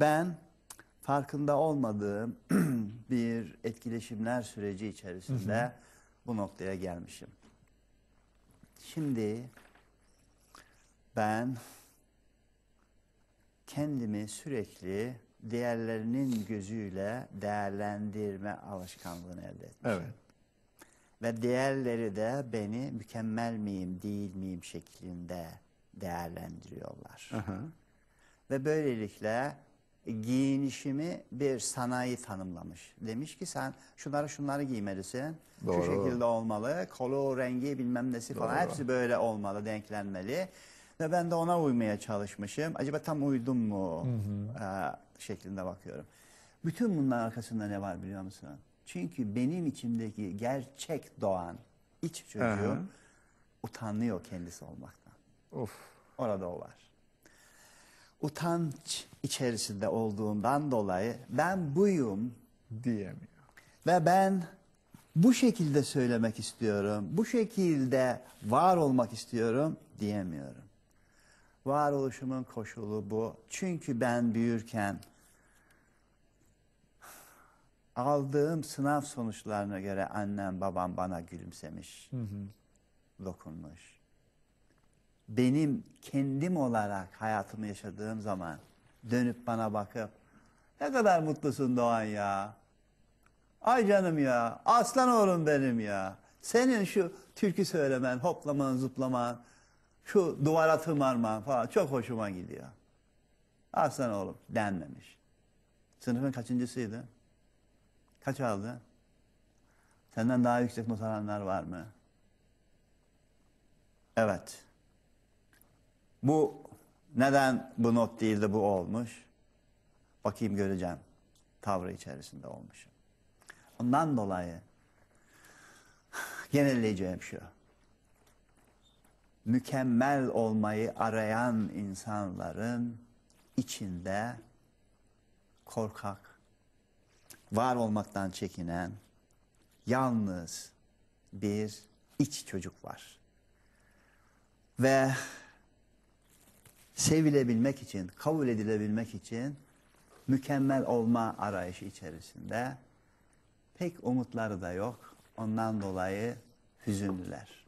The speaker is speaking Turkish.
Ben farkında olmadığım bir etkileşimler süreci içerisinde bu noktaya gelmişim. Şimdi ben kendimi sürekli değerlerinin gözüyle değerlendirme alışkanlığını elde etmişim. Evet. Ve değerleri de beni mükemmel miyim değil miyim şeklinde değerlendiriyorlar. Aha. Ve böylelikle giyinişimi bir sanayi tanımlamış. Demiş ki sen şunları şunları giymelisin. Doğru. Şu şekilde olmalı. Kolu, rengi bilmem nesi falan Doğru. hepsi böyle olmalı, denklenmeli. Ve ben de ona uymaya çalışmışım. Acaba tam uydum mu Ee, şeklinde bakıyorum. Bütün bunların arkasında ne var biliyor musun? Çünkü benim içimdeki gerçek doğan iç çocuğum Aha. utanıyor kendisi olmaktan. Of. Orada o var. Utanç içerisinde olduğundan dolayı ben buyum Diyemiyor. ve ben bu şekilde söylemek istiyorum, bu şekilde var olmak istiyorum diyemiyorum. Varoluşumun koşulu bu. Çünkü ben büyürken aldığım sınav sonuçlarına göre annem babam bana gülümsemiş, dokunmuş. Benim kendim olarak hayatımı yaşadığım zaman dönüp bana bakıp ne kadar mutlusun Doğan ya. Ay canım ya, aslan oğlum benim ya. Senin şu türkü söylemen, hoplaman, zıplaman, şu duvara tırmanman falan çok hoşuma gidiyor. Aslan oğlum denmemiş. Sınıfın kaçıncısıydı? Kaç aldı? Senden daha yüksek not alanlar var mı? Evet. Bu neden bu not değil de bu olmuş? Bakayım göreceğim. Tavrı içerisinde olmuşum. Ondan dolayı genelleyeceğim şu. Mükemmel olmayı arayan insanların içinde korkak, var olmaktan çekinen, yalnız bir iç çocuk var. Ve sevilebilmek için, kabul edilebilmek için mükemmel olma arayışı içerisinde pek umutları da yok. Ondan dolayı hüzünlüler.